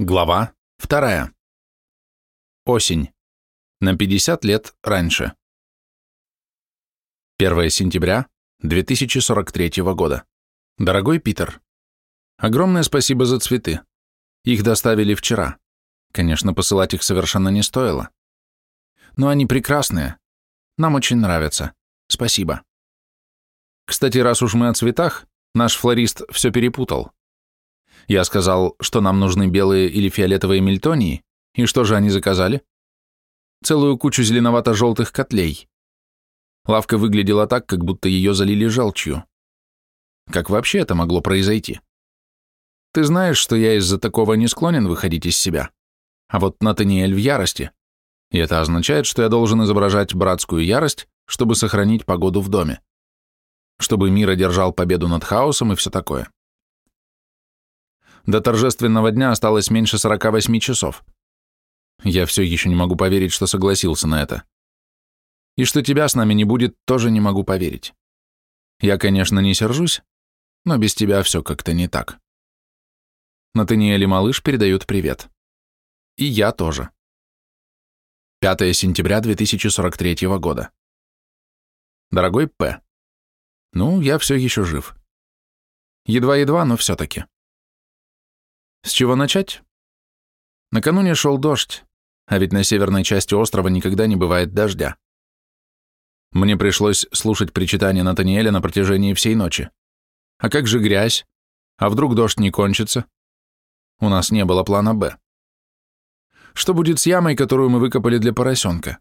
Глава вторая. Осень. На 50 лет раньше. 1 сентября 2043 года. Дорогой Питер, огромное спасибо за цветы. Их доставили вчера. Конечно, посылать их совершенно не стоило. Но они прекрасные. Нам очень нравятся. Спасибо. Кстати, раз уж мы о цветах, наш флорист все перепутал. Я сказал, что нам нужны белые или фиолетовые мельтонии, и что же они заказали? Целую кучу зеленовато-желтых котлей. Лавка выглядела так, как будто ее залили желчью. Как вообще это могло произойти? Ты знаешь, что я из-за такого не склонен выходить из себя. А вот Натаниэль в ярости. И это означает, что я должен изображать братскую ярость, чтобы сохранить погоду в доме. Чтобы мир одержал победу над хаосом и все такое. До торжественного дня осталось меньше 48 часов. Я все еще не могу поверить, что согласился на это. И что тебя с нами не будет, тоже не могу поверить. Я, конечно, не сержусь, но без тебя все как-то не так. Натаниэль и малыш передают привет. И я тоже. 5 сентября 2043 года. Дорогой П. Ну, я все еще жив. Едва-едва, но все-таки. С чего начать? Накануне шел дождь, а ведь на северной части острова никогда не бывает дождя. Мне пришлось слушать причитания Натаниэля на протяжении всей ночи. А как же грязь? А вдруг дождь не кончится? У нас не было плана «Б». Что будет с ямой, которую мы выкопали для поросенка?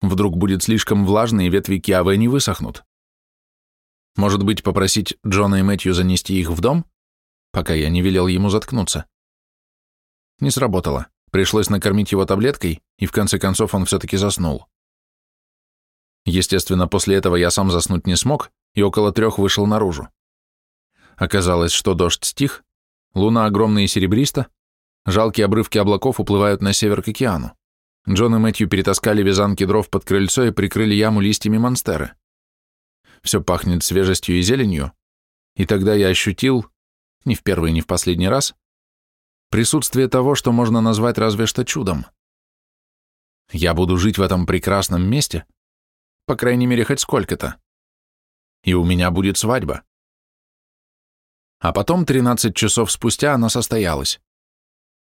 Вдруг будет слишком влажно, и ветви киавы не высохнут? Может быть, попросить Джона и Мэтью занести их в дом? Пока я не велел ему заткнуться. Не сработало. Пришлось накормить его таблеткой, и в конце концов он все-таки заснул. Естественно, после этого я сам заснуть не смог и около трех вышел наружу. Оказалось, что дождь стих, луна огромная и серебриста, жалкие обрывки облаков уплывают на север к океану. Джон и Мэтью перетаскали вязанки дров под крыльцо и прикрыли яму листьями монстеры. Все пахнет свежестью и зеленью, и тогда я ощутил, ни в первый, ни в последний раз, присутствие того, что можно назвать разве что чудом. Я буду жить в этом прекрасном месте, по крайней мере, хоть сколько-то. И у меня будет свадьба. А потом, 13 часов спустя, она состоялась.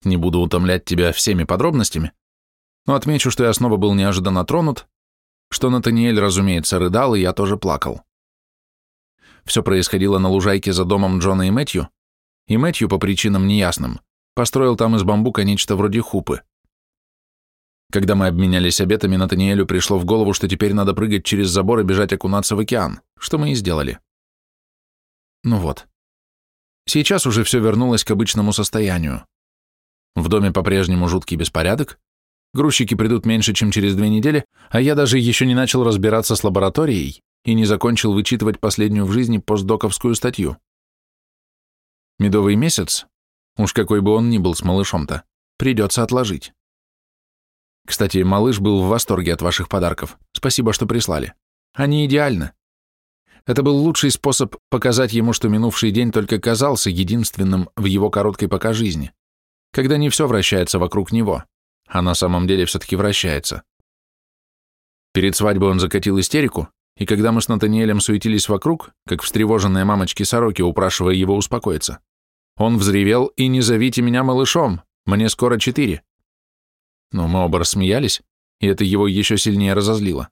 Не буду утомлять тебя всеми подробностями, но отмечу, что я снова был неожиданно тронут, что Натаниэль, разумеется, рыдал, и я тоже плакал. Все происходило на лужайке за домом Джона и Мэтью, и Мэтью по причинам неясным построил там из бамбука нечто вроде хупы. Когда мы обменялись обетами, Натаниэлю пришло в голову, что теперь надо прыгать через забор и бежать окунаться в океан, что мы и сделали. Ну вот. Сейчас уже все вернулось к обычному состоянию. В доме по-прежнему жуткий беспорядок, грузчики придут меньше, чем через две недели, а я даже еще не начал разбираться с лабораторией и не закончил вычитывать последнюю в жизни постдоковскую статью. Медовый месяц, уж какой бы он ни был с малышом-то, придется отложить. Кстати, малыш был в восторге от ваших подарков. Спасибо, что прислали. Они идеальны. Это был лучший способ показать ему, что минувший день только казался единственным в его короткой пока жизни, когда не все вращается вокруг него, а на самом деле все-таки вращается. Перед свадьбой он закатил истерику, и когда мы с Натаниэлем суетились вокруг, как встревоженные мамочки-сороки, упрашивая его успокоиться, он взревел «И не зовите меня малышом, мне скоро четыре». Но мы оба рассмеялись, и это его еще сильнее разозлило.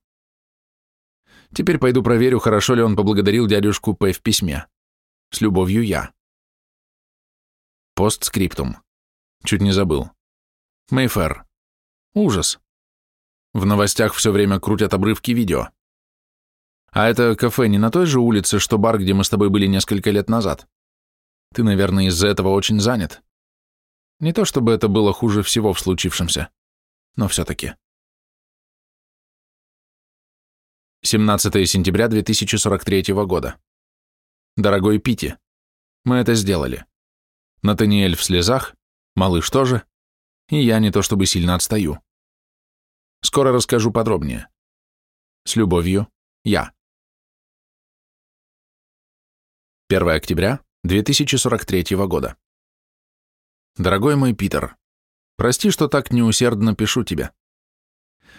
Теперь пойду проверю, хорошо ли он поблагодарил дядюшку П. в письме. С любовью я. Постскриптум. Чуть не забыл. Мейфер. Ужас. В новостях все время крутят обрывки видео. А это кафе не на той же улице, что бар, где мы с тобой были несколько лет назад? Ты, наверное, из-за этого очень занят. Не то чтобы это было хуже всего в случившемся, но все-таки. 17 сентября 2043 года. Дорогой Пити, мы это сделали. Натаниэль в слезах, малыш тоже, и я не то чтобы сильно отстаю. Скоро расскажу подробнее. С любовью, я. 1 октября 2043 года. Дорогой мой Питер, Прости, что так неусердно пишу тебе.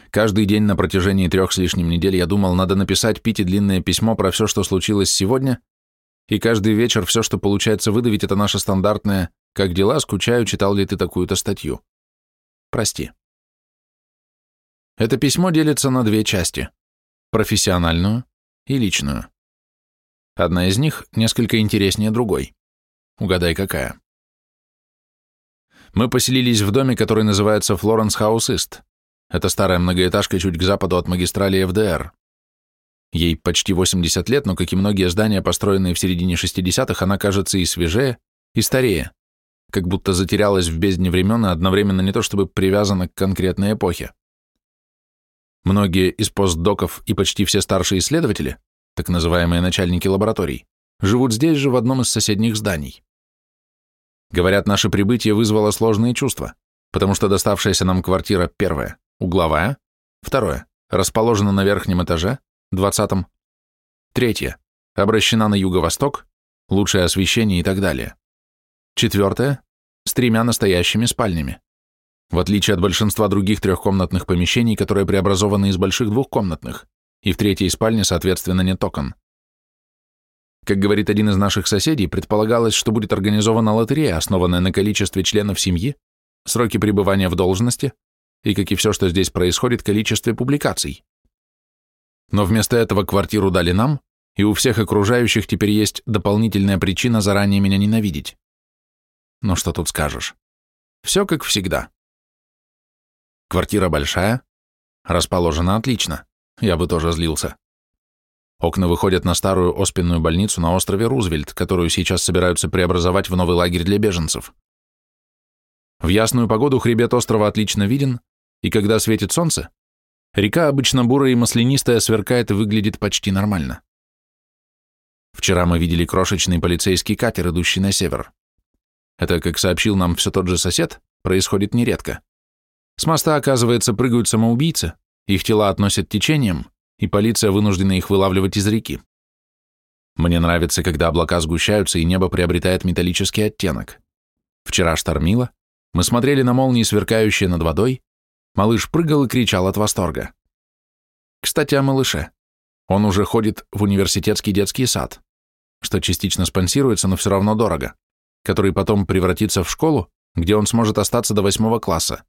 Каждый день на протяжении трех с лишним недель я думал, надо написать Пите длинное письмо про все, что случилось сегодня, и каждый вечер все, что получается выдавить, это наше стандартное «Как дела? Скучаю, читал ли ты такую-то статью?» Прости. Это письмо делится на две части – профессиональную и личную. Одна из них несколько интереснее другой. Угадай, какая. Мы поселились в доме, который называется Флоренс Хаус Ист. Это старая многоэтажка чуть к западу от магистрали ФДР. Ей почти 80 лет, но, как и многие здания, построенные в середине 60-х, она кажется и свежее, и старее, как будто затерялась в бездне времен и одновременно не то чтобы привязана к конкретной эпохе. Многие из постдоков и почти все старшие исследователи, так называемые начальники лабораторий, живут здесь же в одном из соседних зданий. Говорят, наше прибытие вызвало сложные чувства, потому что доставшаяся нам квартира первая, угловая, второе, расположена на верхнем этаже, двадцатом, третье, обращена на юго-восток, лучшее освещение и так далее. Четвертое, с тремя настоящими спальнями. В отличие от большинства других трехкомнатных помещений, которые преобразованы из больших двухкомнатных, и в третьей спальне, соответственно, нет окон. Как говорит один из наших соседей, предполагалось, что будет организована лотерея, основанная на количестве членов семьи, сроки пребывания в должности и, как и все, что здесь происходит, количестве публикаций. Но вместо этого квартиру дали нам, и у всех окружающих теперь есть дополнительная причина заранее меня ненавидеть. Ну что тут скажешь? Все как всегда. Квартира большая, расположена отлично. Я бы тоже злился. Окна выходят на старую оспенную больницу на острове Рузвельт, которую сейчас собираются преобразовать в новый лагерь для беженцев. В ясную погоду хребет острова отлично виден, и когда светит солнце, река обычно бурая и маслянистая сверкает и выглядит почти нормально. Вчера мы видели крошечный полицейский катер, идущий на север. Это, как сообщил нам все тот же сосед, происходит нередко. С моста, оказывается, прыгают самоубийцы, их тела относят течением, и полиция вынуждена их вылавливать из реки. Мне нравится, когда облака сгущаются и небо приобретает металлический оттенок. Вчера штормило, мы смотрели на молнии, сверкающие над водой, малыш прыгал и кричал от восторга. Кстати, о малыше. Он уже ходит в университетский детский сад, что частично спонсируется, но все равно дорого, который потом превратится в школу, где он сможет остаться до восьмого класса.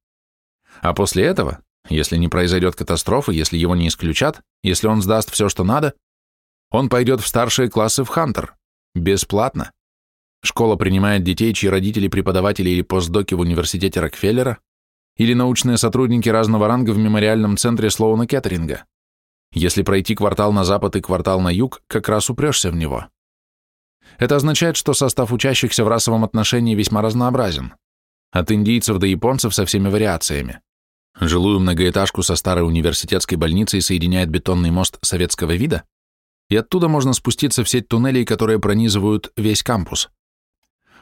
А после этого если не произойдет катастрофы, если его не исключат, если он сдаст все, что надо, он пойдет в старшие классы в Хантер. Бесплатно. Школа принимает детей, чьи родители преподаватели или постдоки в университете Рокфеллера, или научные сотрудники разного ранга в мемориальном центре Слоуна Кеттеринга. Если пройти квартал на запад и квартал на юг, как раз упрешься в него. Это означает, что состав учащихся в расовом отношении весьма разнообразен. От индийцев до японцев со всеми вариациями. Жилую многоэтажку со старой университетской больницей соединяет бетонный мост советского вида, и оттуда можно спуститься в сеть туннелей, которые пронизывают весь кампус.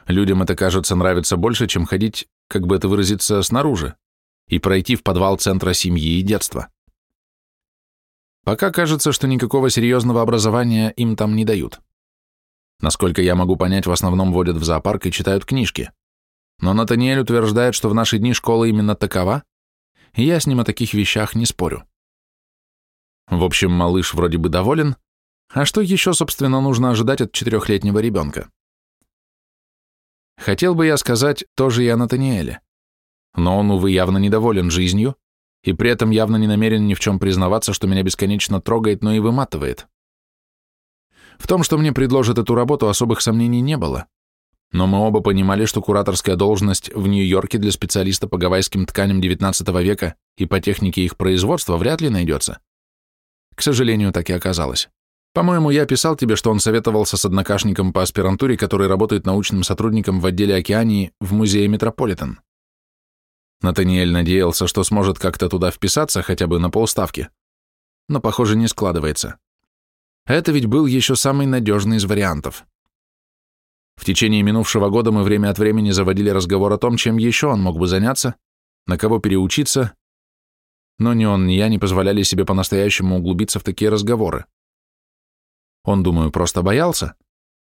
Людям это, кажется, нравится больше, чем ходить, как бы это выразиться, снаружи, и пройти в подвал центра семьи и детства. Пока кажется, что никакого серьезного образования им там не дают. Насколько я могу понять, в основном водят в зоопарк и читают книжки. Но Натаниэль утверждает, что в наши дни школа именно такова, я с ним о таких вещах не спорю. В общем, малыш вроде бы доволен, а что еще, собственно, нужно ожидать от четырехлетнего ребенка? Хотел бы я сказать тоже и о Натаниэле. Но он, увы, явно недоволен жизнью, и при этом явно не намерен ни в чем признаваться, что меня бесконечно трогает, но и выматывает. В том, что мне предложат эту работу, особых сомнений не было но мы оба понимали, что кураторская должность в Нью-Йорке для специалиста по гавайским тканям XIX века и по технике их производства вряд ли найдется. К сожалению, так и оказалось. По-моему, я писал тебе, что он советовался с однокашником по аспирантуре, который работает научным сотрудником в отделе океании в музее Метрополитен. Натаниэль надеялся, что сможет как-то туда вписаться, хотя бы на полставки. Но, похоже, не складывается. Это ведь был еще самый надежный из вариантов. В течение минувшего года мы время от времени заводили разговор о том, чем еще он мог бы заняться, на кого переучиться, но ни он, ни я не позволяли себе по-настоящему углубиться в такие разговоры. Он, думаю, просто боялся,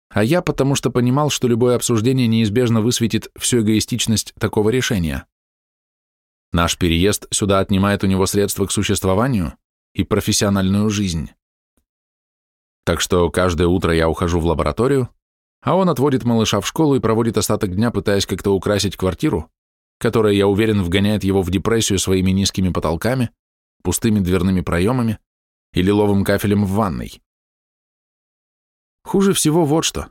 а я потому что понимал, что любое обсуждение неизбежно высветит всю эгоистичность такого решения. Наш переезд сюда отнимает у него средства к существованию и профессиональную жизнь. Так что каждое утро я ухожу в лабораторию, а он отводит малыша в школу и проводит остаток дня, пытаясь как-то украсить квартиру, которая, я уверен, вгоняет его в депрессию своими низкими потолками, пустыми дверными проемами и лиловым кафелем в ванной. Хуже всего вот что.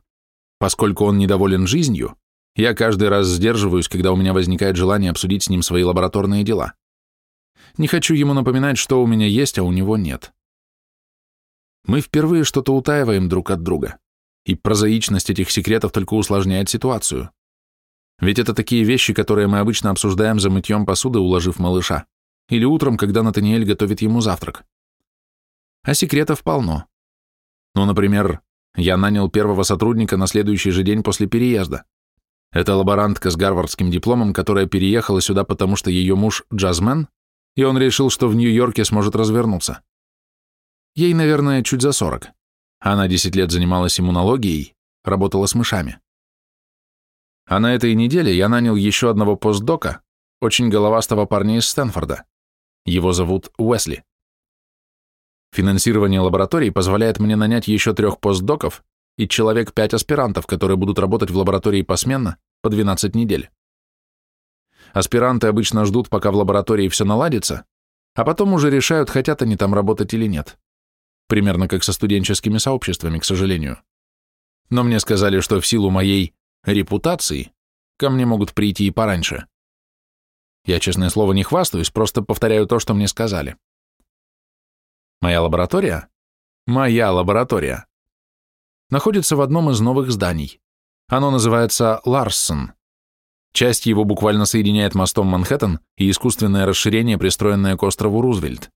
Поскольку он недоволен жизнью, я каждый раз сдерживаюсь, когда у меня возникает желание обсудить с ним свои лабораторные дела. Не хочу ему напоминать, что у меня есть, а у него нет. Мы впервые что-то утаиваем друг от друга, и прозаичность этих секретов только усложняет ситуацию. Ведь это такие вещи, которые мы обычно обсуждаем за мытьем посуды, уложив малыша, или утром, когда Натаниэль готовит ему завтрак. А секретов полно. Ну, например, я нанял первого сотрудника на следующий же день после переезда. Это лаборантка с гарвардским дипломом, которая переехала сюда, потому что ее муж джазмен, и он решил, что в Нью-Йорке сможет развернуться. Ей, наверное, чуть за сорок. Она 10 лет занималась иммунологией, работала с мышами. А на этой неделе я нанял еще одного постдока, очень головастого парня из Стэнфорда. Его зовут Уэсли. Финансирование лабораторий позволяет мне нанять еще трех постдоков и человек пять аспирантов, которые будут работать в лаборатории посменно по 12 недель. Аспиранты обычно ждут, пока в лаборатории все наладится, а потом уже решают, хотят они там работать или нет. Примерно как со студенческими сообществами, к сожалению. Но мне сказали, что в силу моей репутации ко мне могут прийти и пораньше. Я, честное слово, не хвастаюсь, просто повторяю то, что мне сказали. Моя лаборатория? Моя лаборатория. Находится в одном из новых зданий. Оно называется Ларсон. Часть его буквально соединяет мостом Манхэттен и искусственное расширение, пристроенное к острову Рузвельт.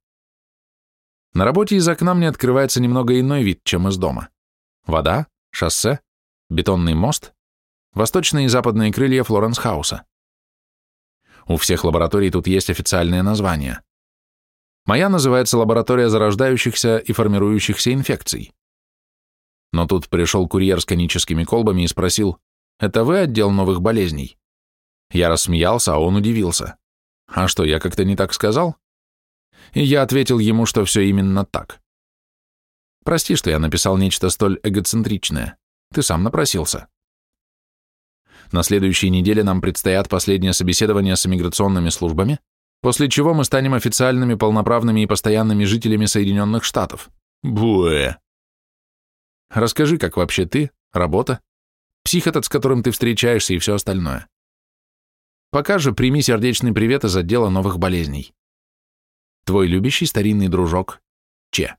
На работе из окна мне открывается немного иной вид, чем из дома. Вода, шоссе, бетонный мост, восточные и западные крылья Флоренс-хауса. У всех лабораторий тут есть официальные названия. Моя называется лаборатория зарождающихся и формирующихся инфекций. Но тут пришел курьер с коническими колбами и спросил, «Это вы отдел новых болезней?» Я рассмеялся, а он удивился. «А что, я как-то не так сказал?» Я ответил ему, что все именно так. «Прости, что я написал нечто столь эгоцентричное. Ты сам напросился». На следующей неделе нам предстоят последние собеседования с иммиграционными службами, после чего мы станем официальными, полноправными и постоянными жителями Соединенных Штатов. Буэ. Расскажи, как вообще ты, работа, псих этот, с которым ты встречаешься и все остальное. Пока же прими сердечный привет из отдела новых болезней. Твой любящий старинный дружок Че.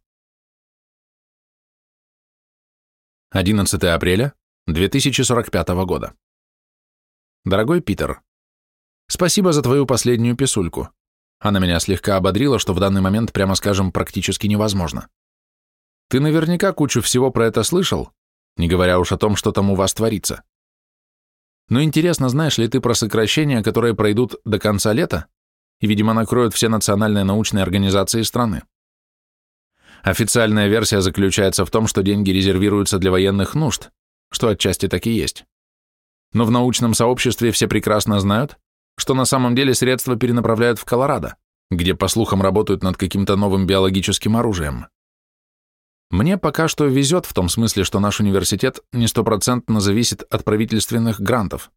11 апреля 2045 года. Дорогой Питер, Спасибо за твою последнюю писульку. Она меня слегка ободрила, что в данный момент, прямо скажем, практически невозможно. Ты наверняка кучу всего про это слышал, не говоря уж о том, что там у вас творится. Но интересно, знаешь ли ты про сокращения, которые пройдут до конца лета и, видимо, накроют все национальные научные организации страны? Официальная версия заключается в том, что деньги резервируются для военных нужд, что отчасти так и есть. Но в научном сообществе все прекрасно знают, что на самом деле средства перенаправляют в Колорадо, где, по слухам, работают над каким-то новым биологическим оружием. Мне пока что везет в том смысле, что наш университет не стопроцентно зависит от правительственных грантов.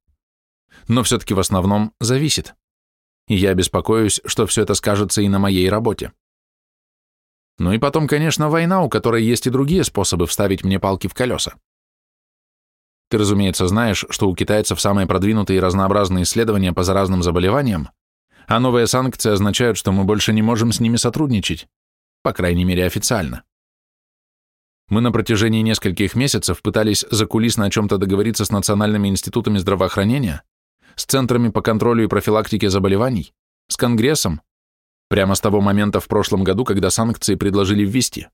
Но все-таки в основном зависит. И я беспокоюсь, что все это скажется и на моей работе. Ну и потом, конечно, война, у которой есть и другие способы вставить мне палки в колеса. Ты, разумеется, знаешь, что у китайцев самые продвинутые и разнообразные исследования по заразным заболеваниям, а новые санкции означают, что мы больше не можем с ними сотрудничать, по крайней мере официально. Мы на протяжении нескольких месяцев пытались закулисно о чем-то договориться с национальными институтами здравоохранения, с центрами по контролю и профилактике заболеваний, с Конгрессом, прямо с того момента в прошлом году, когда санкции предложили ввести,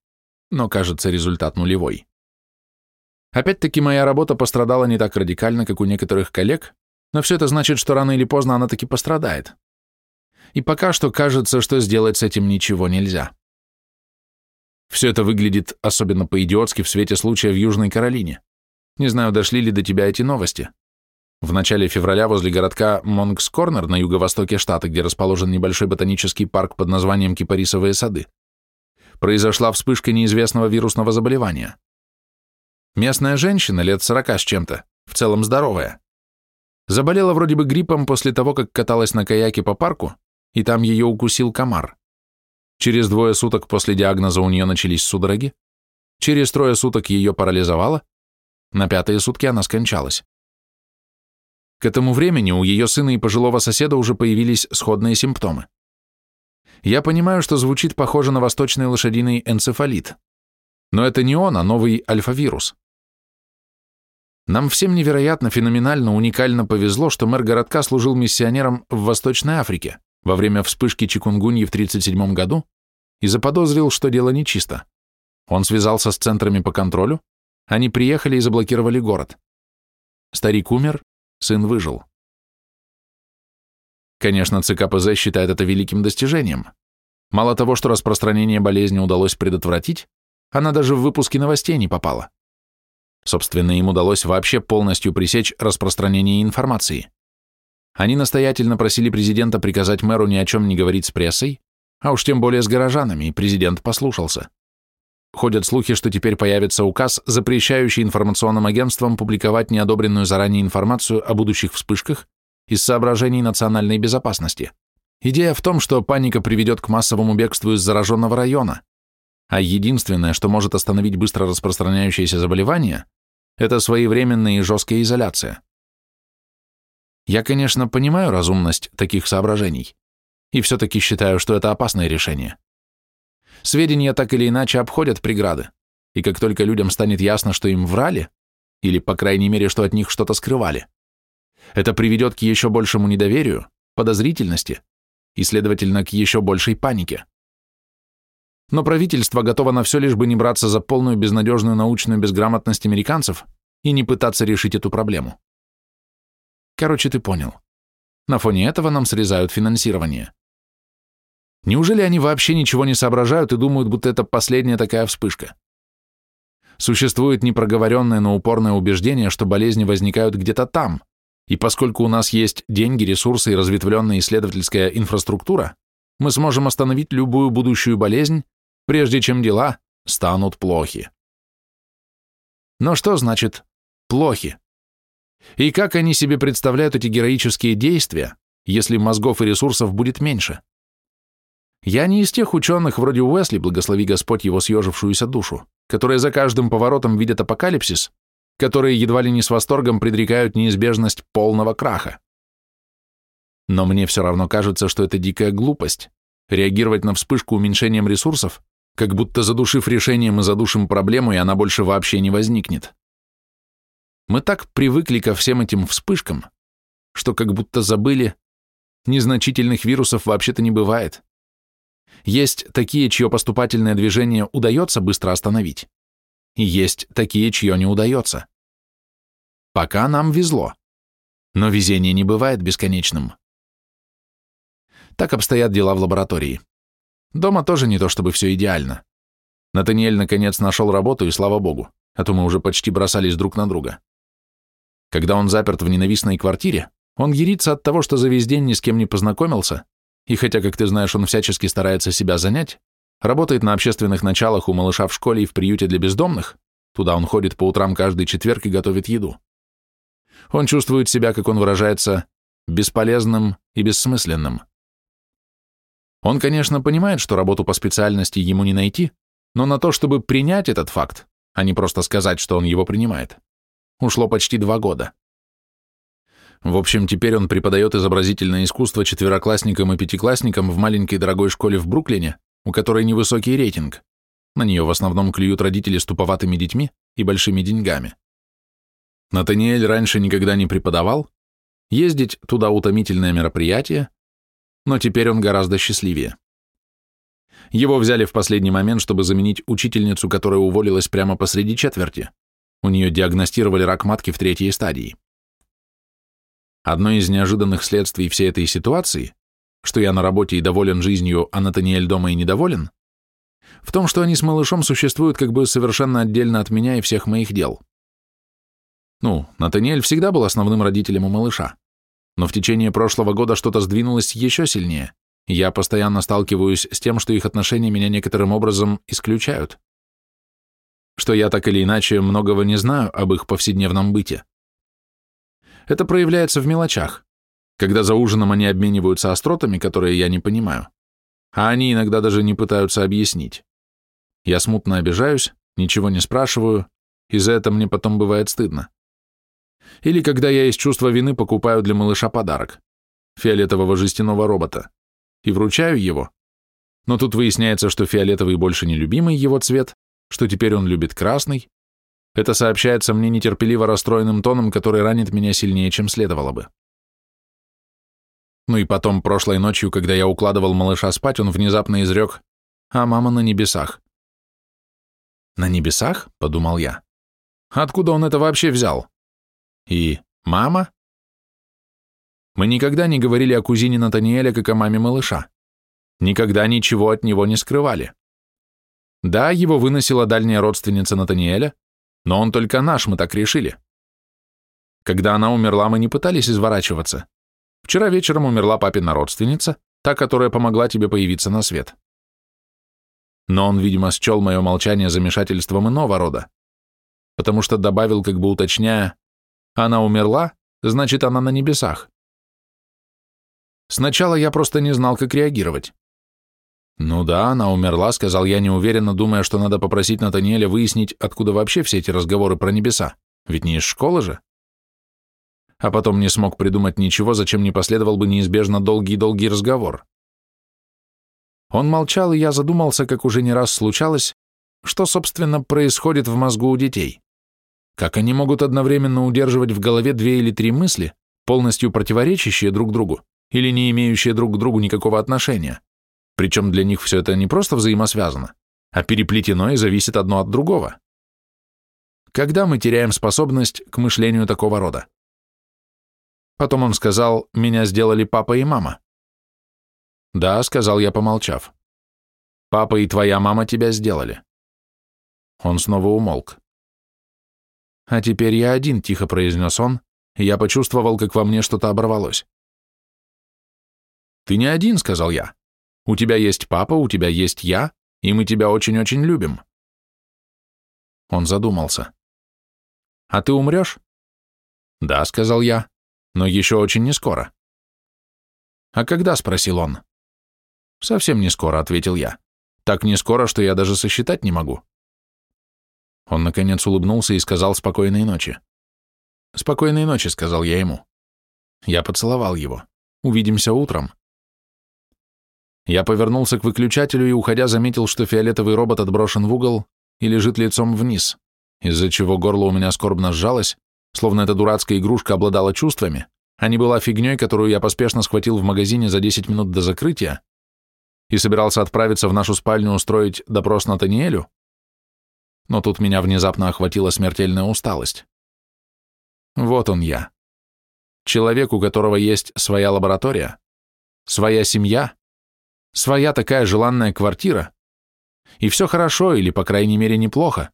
но, кажется, результат нулевой. Опять-таки, моя работа пострадала не так радикально, как у некоторых коллег, но все это значит, что рано или поздно она таки пострадает. И пока что кажется, что сделать с этим ничего нельзя. Все это выглядит особенно по-идиотски в свете случая в Южной Каролине. Не знаю, дошли ли до тебя эти новости. В начале февраля возле городка Монкс-Корнер на юго-востоке штата, где расположен небольшой ботанический парк под названием Кипарисовые сады, произошла вспышка неизвестного вирусного заболевания. Местная женщина, лет сорока с чем-то, в целом здоровая, заболела вроде бы гриппом после того, как каталась на каяке по парку, и там ее укусил комар. Через двое суток после диагноза у нее начались судороги, через трое суток ее парализовало, на пятые сутки она скончалась. К этому времени у ее сына и пожилого соседа уже появились сходные симптомы. Я понимаю, что звучит похоже на восточный лошадиный энцефалит, но это не он, а новый альфавирус. Нам всем невероятно, феноменально, уникально повезло, что мэр городка служил миссионером в Восточной Африке во время вспышки чикунгуньи в 1937 году и заподозрил, что дело нечисто. Он связался с центрами по контролю, они приехали и заблокировали город. Старик умер, сын выжил. Конечно, ЦКПЗ считает это великим достижением. Мало того, что распространение болезни удалось предотвратить, она даже в выпуске новостей не попала. Собственно, им удалось вообще полностью пресечь распространение информации. Они настоятельно просили президента приказать мэру ни о чем не говорить с прессой, а уж тем более с горожанами, и президент послушался. Ходят слухи, что теперь появится указ, запрещающий информационным агентствам публиковать неодобренную заранее информацию о будущих вспышках из соображений национальной безопасности. Идея в том, что паника приведет к массовому бегству из зараженного района, а единственное, что может остановить быстро распространяющееся заболевание, это своевременная и жесткая изоляция. Я, конечно, понимаю разумность таких соображений, и все-таки считаю, что это опасное решение. Сведения так или иначе обходят преграды, и как только людям станет ясно, что им врали, или, по крайней мере, что от них что-то скрывали, это приведет к еще большему недоверию, подозрительности и, следовательно, к еще большей панике но правительство готово на все, лишь бы не браться за полную безнадежную научную безграмотность американцев и не пытаться решить эту проблему. Короче, ты понял. На фоне этого нам срезают финансирование. Неужели они вообще ничего не соображают и думают, будто это последняя такая вспышка? Существует непроговоренное, но упорное убеждение, что болезни возникают где-то там, и поскольку у нас есть деньги, ресурсы и разветвленная исследовательская инфраструктура, мы сможем остановить любую будущую болезнь прежде чем дела станут плохи. Но что значит «плохи»? И как они себе представляют эти героические действия, если мозгов и ресурсов будет меньше? Я не из тех ученых вроде Уэсли, благослови Господь его съежившуюся душу, которые за каждым поворотом видят апокалипсис, которые едва ли не с восторгом предрекают неизбежность полного краха. Но мне все равно кажется, что это дикая глупость – реагировать на вспышку уменьшением ресурсов, как будто задушив решением мы задушим проблему, и она больше вообще не возникнет. Мы так привыкли ко всем этим вспышкам, что как будто забыли, незначительных вирусов вообще-то не бывает. Есть такие, чье поступательное движение удается быстро остановить, и есть такие, чье не удается. Пока нам везло, но везение не бывает бесконечным. Так обстоят дела в лаборатории. Дома тоже не то чтобы все идеально. Натаниэль наконец нашел работу, и слава богу, а то мы уже почти бросались друг на друга. Когда он заперт в ненавистной квартире, он ерится от того, что за весь день ни с кем не познакомился, и хотя, как ты знаешь, он всячески старается себя занять, работает на общественных началах у малыша в школе и в приюте для бездомных, туда он ходит по утрам каждый четверг и готовит еду. Он чувствует себя, как он выражается, бесполезным и бессмысленным. Он, конечно, понимает, что работу по специальности ему не найти, но на то, чтобы принять этот факт, а не просто сказать, что он его принимает, ушло почти два года. В общем, теперь он преподает изобразительное искусство четвероклассникам и пятиклассникам в маленькой дорогой школе в Бруклине, у которой невысокий рейтинг. На нее в основном клюют родители с туповатыми детьми и большими деньгами. Натаниэль раньше никогда не преподавал, ездить туда утомительное мероприятие, но теперь он гораздо счастливее. Его взяли в последний момент, чтобы заменить учительницу, которая уволилась прямо посреди четверти. У нее диагностировали рак матки в третьей стадии. Одно из неожиданных следствий всей этой ситуации, что я на работе и доволен жизнью, а Натаниэль дома и недоволен, в том, что они с малышом существуют как бы совершенно отдельно от меня и всех моих дел. Ну, Натаниэль всегда был основным родителем у малыша. Но в течение прошлого года что-то сдвинулось еще сильнее. Я постоянно сталкиваюсь с тем, что их отношения меня некоторым образом исключают. Что я так или иначе многого не знаю об их повседневном быте. Это проявляется в мелочах, когда за ужином они обмениваются остротами, которые я не понимаю, а они иногда даже не пытаются объяснить. Я смутно обижаюсь, ничего не спрашиваю, и за это мне потом бывает стыдно. Или когда я из чувства вины покупаю для малыша подарок – фиолетового жестяного робота, и вручаю его. Но тут выясняется, что фиолетовый больше не любимый его цвет, что теперь он любит красный. Это сообщается мне нетерпеливо расстроенным тоном, который ранит меня сильнее, чем следовало бы. Ну и потом, прошлой ночью, когда я укладывал малыша спать, он внезапно изрек «А мама на небесах». «На небесах?» — подумал я. «Откуда он это вообще взял?» И мама? Мы никогда не говорили о кузине Натаниэля как о маме малыша. Никогда ничего от него не скрывали. Да, его выносила дальняя родственница Натаниэля, но он только наш, мы так решили. Когда она умерла, мы не пытались изворачиваться. Вчера вечером умерла папина родственница, та, которая помогла тебе появиться на свет. Но он, видимо, счел мое молчание замешательством иного рода, потому что добавил, как бы уточняя, она умерла, значит, она на небесах. Сначала я просто не знал, как реагировать. «Ну да, она умерла», — сказал я неуверенно, думая, что надо попросить Натаниэля выяснить, откуда вообще все эти разговоры про небеса, ведь не из школы же. А потом не смог придумать ничего, зачем не последовал бы неизбежно долгий-долгий разговор. Он молчал, и я задумался, как уже не раз случалось, что, собственно, происходит в мозгу у детей. Как они могут одновременно удерживать в голове две или три мысли, полностью противоречащие друг другу или не имеющие друг к другу никакого отношения? Причем для них все это не просто взаимосвязано, а переплетено и зависит одно от другого. Когда мы теряем способность к мышлению такого рода? Потом он сказал, меня сделали папа и мама. Да, сказал я, помолчав. Папа и твоя мама тебя сделали. Он снова умолк. «А теперь я один», — тихо произнес он, и я почувствовал, как во мне что-то оборвалось. «Ты не один», — сказал я. «У тебя есть папа, у тебя есть я, и мы тебя очень-очень любим». Он задумался. «А ты умрешь?» «Да», — сказал я, — «но еще очень не скоро». «А когда?» — спросил он. «Совсем не скоро», — ответил я. «Так не скоро, что я даже сосчитать не могу». Он, наконец, улыбнулся и сказал «спокойной ночи». «Спокойной ночи», — сказал я ему. Я поцеловал его. «Увидимся утром». Я повернулся к выключателю и, уходя, заметил, что фиолетовый робот отброшен в угол и лежит лицом вниз, из-за чего горло у меня скорбно сжалось, словно эта дурацкая игрушка обладала чувствами, а не была фигней, которую я поспешно схватил в магазине за 10 минут до закрытия и собирался отправиться в нашу спальню устроить допрос Натаниэлю, но тут меня внезапно охватила смертельная усталость. Вот он я. Человек, у которого есть своя лаборатория, своя семья, своя такая желанная квартира. И все хорошо, или, по крайней мере, неплохо.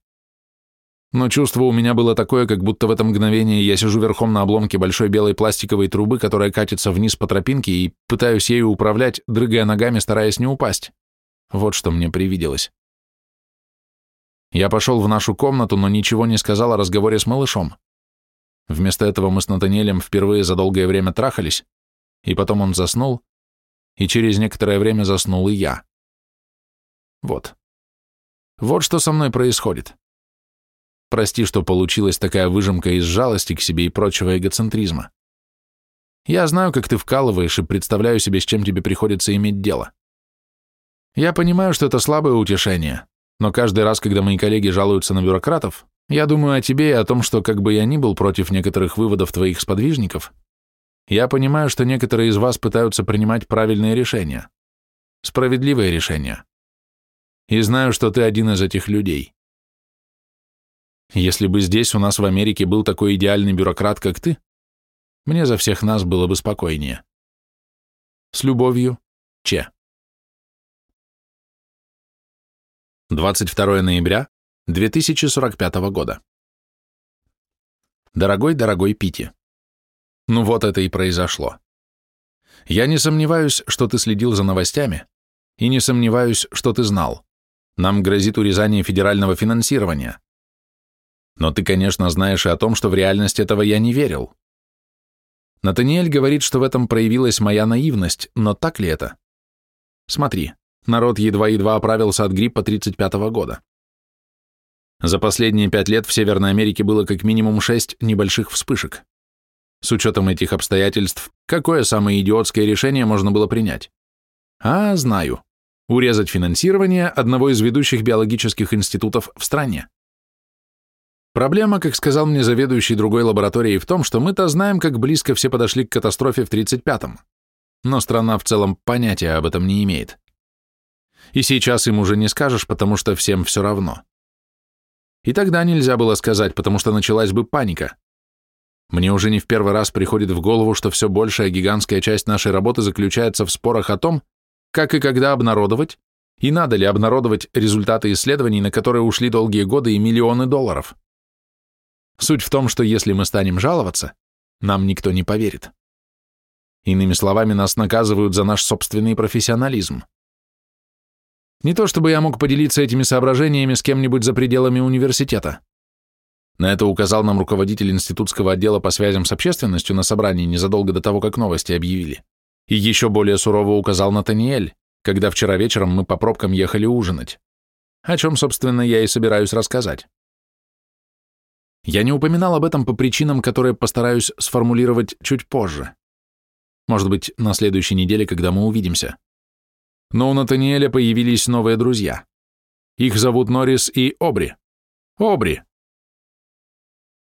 Но чувство у меня было такое, как будто в это мгновение я сижу верхом на обломке большой белой пластиковой трубы, которая катится вниз по тропинке, и пытаюсь ею управлять, дрыгая ногами, стараясь не упасть. Вот что мне привиделось. Я пошел в нашу комнату, но ничего не сказал о разговоре с малышом. Вместо этого мы с Натаниэлем впервые за долгое время трахались, и потом он заснул, и через некоторое время заснул и я. Вот. Вот что со мной происходит. Прости, что получилась такая выжимка из жалости к себе и прочего эгоцентризма. Я знаю, как ты вкалываешь, и представляю себе, с чем тебе приходится иметь дело. Я понимаю, что это слабое утешение, но каждый раз, когда мои коллеги жалуются на бюрократов, я думаю о тебе и о том, что как бы я ни был против некоторых выводов твоих сподвижников, я понимаю, что некоторые из вас пытаются принимать правильные решения, справедливые решения. И знаю, что ты один из этих людей. Если бы здесь у нас в Америке был такой идеальный бюрократ, как ты, мне за всех нас было бы спокойнее. С любовью, Че. 22 ноября 2045 года. Дорогой-дорогой Пити. Ну вот это и произошло. Я не сомневаюсь, что ты следил за новостями, и не сомневаюсь, что ты знал. Нам грозит урезание федерального финансирования. Но ты, конечно, знаешь и о том, что в реальность этого я не верил. Натаниэль говорит, что в этом проявилась моя наивность, но так ли это? Смотри, народ едва-едва оправился от гриппа 35-го года. За последние пять лет в Северной Америке было как минимум шесть небольших вспышек. С учетом этих обстоятельств, какое самое идиотское решение можно было принять? А, знаю. Урезать финансирование одного из ведущих биологических институтов в стране. Проблема, как сказал мне заведующий другой лабораторией, в том, что мы-то знаем, как близко все подошли к катастрофе в 35-м, но страна в целом понятия об этом не имеет. И сейчас им уже не скажешь, потому что всем все равно. И тогда нельзя было сказать, потому что началась бы паника. Мне уже не в первый раз приходит в голову, что все большая гигантская часть нашей работы заключается в спорах о том, как и когда обнародовать, и надо ли обнародовать результаты исследований, на которые ушли долгие годы и миллионы долларов. Суть в том, что если мы станем жаловаться, нам никто не поверит. Иными словами, нас наказывают за наш собственный профессионализм. Не то чтобы я мог поделиться этими соображениями с кем-нибудь за пределами университета. На это указал нам руководитель институтского отдела по связям с общественностью на собрании незадолго до того, как новости объявили. И еще более сурово указал Натаниэль, когда вчера вечером мы по пробкам ехали ужинать. О чем, собственно, я и собираюсь рассказать. Я не упоминал об этом по причинам, которые постараюсь сформулировать чуть позже. Может быть, на следующей неделе, когда мы увидимся. Но у Натаниэля появились новые друзья. Их зовут Норрис и Обри. Обри.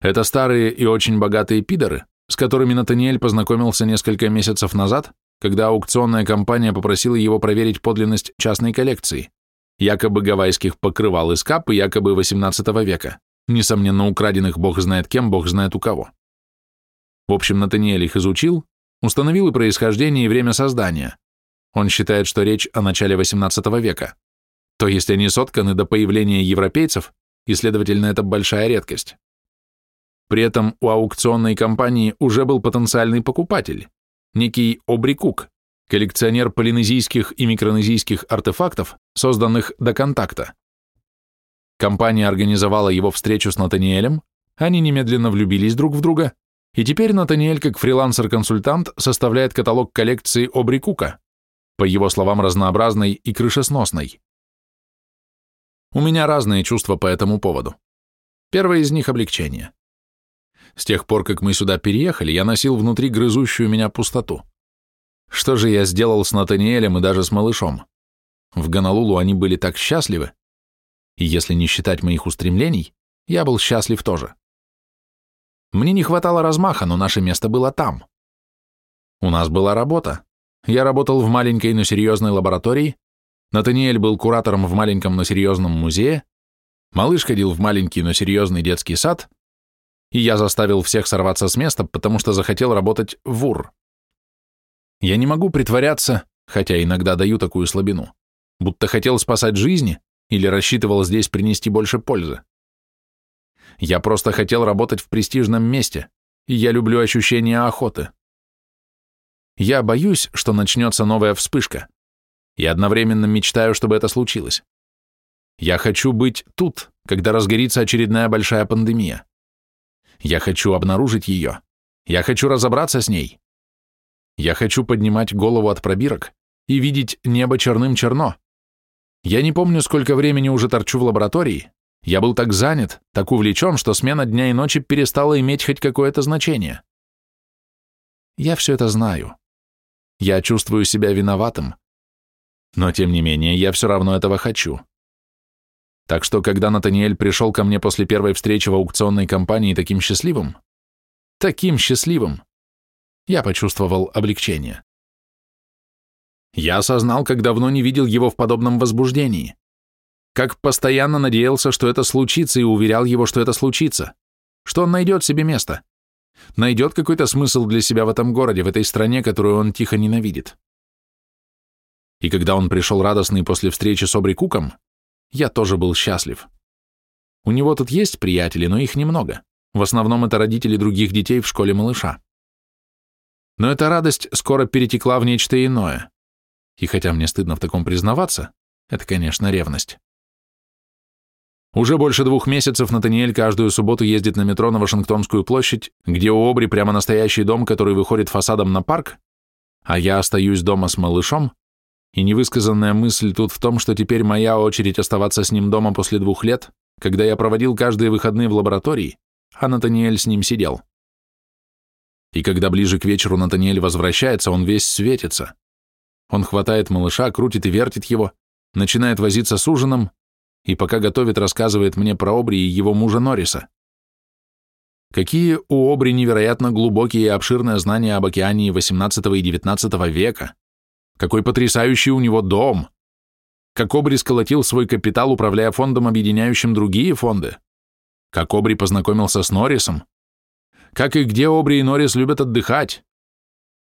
Это старые и очень богатые пидоры, с которыми Натаниэль познакомился несколько месяцев назад, когда аукционная компания попросила его проверить подлинность частной коллекции, якобы гавайских покрывал из кап и якобы XVIII века несомненно украденных бог знает кем, бог знает у кого. В общем, Натаниэль их изучил, установил и происхождение, и время создания. Он считает, что речь о начале XVIII века. То есть они сотканы до появления европейцев, и, следовательно, это большая редкость. При этом у аукционной компании уже был потенциальный покупатель, некий Обри Кук, коллекционер полинезийских и микронезийских артефактов, созданных до контакта. Компания организовала его встречу с Натаниэлем, они немедленно влюбились друг в друга, и теперь Натаниэль как фрилансер-консультант составляет каталог коллекции Обри Кука, по его словам, разнообразной и крышесносной. У меня разные чувства по этому поводу. Первое из них — облегчение. С тех пор, как мы сюда переехали, я носил внутри грызущую меня пустоту. Что же я сделал с Натаниэлем и даже с малышом? В Гонолулу они были так счастливы, и если не считать моих устремлений, я был счастлив тоже. Мне не хватало размаха, но наше место было там. У нас была работа. Я работал в маленькой, но серьезной лаборатории, Натаниэль был куратором в маленьком, но серьезном музее, малыш ходил в маленький, но серьезный детский сад, и я заставил всех сорваться с места, потому что захотел работать в УР. Я не могу притворяться, хотя иногда даю такую слабину, будто хотел спасать жизни, или рассчитывал здесь принести больше пользы. Я просто хотел работать в престижном месте, и я люблю ощущение охоты. Я боюсь, что начнется новая вспышка, и одновременно мечтаю, чтобы это случилось. Я хочу быть тут, когда разгорится очередная большая пандемия. Я хочу обнаружить ее. Я хочу разобраться с ней. Я хочу поднимать голову от пробирок и видеть небо черным-черно, я не помню, сколько времени уже торчу в лаборатории. Я был так занят, так увлечен, что смена дня и ночи перестала иметь хоть какое-то значение. Я все это знаю. Я чувствую себя виноватым. Но, тем не менее, я все равно этого хочу. Так что, когда Натаниэль пришел ко мне после первой встречи в аукционной компании таким счастливым, таким счастливым, я почувствовал облегчение. Я осознал, как давно не видел его в подобном возбуждении. Как постоянно надеялся, что это случится, и уверял его, что это случится. Что он найдет себе место. Найдет какой-то смысл для себя в этом городе, в этой стране, которую он тихо ненавидит. И когда он пришел радостный после встречи с Обри Куком, я тоже был счастлив. У него тут есть приятели, но их немного. В основном это родители других детей в школе малыша. Но эта радость скоро перетекла в нечто иное. И хотя мне стыдно в таком признаваться, это, конечно, ревность. Уже больше двух месяцев Натаниэль каждую субботу ездит на метро на Вашингтонскую площадь, где у Обри прямо настоящий дом, который выходит фасадом на парк, а я остаюсь дома с малышом, и невысказанная мысль тут в том, что теперь моя очередь оставаться с ним дома после двух лет, когда я проводил каждые выходные в лаборатории, а Натаниэль с ним сидел. И когда ближе к вечеру Натаниэль возвращается, он весь светится. Он хватает малыша, крутит и вертит его, начинает возиться с ужином, и пока готовит, рассказывает мне про Обри и его мужа Норриса. Какие у Обри невероятно глубокие и обширные знания об океании XVIII и XIX века. Какой потрясающий у него дом. Как Обри сколотил свой капитал, управляя фондом, объединяющим другие фонды. Как Обри познакомился с Норрисом. Как и где Обри и Норрис любят отдыхать.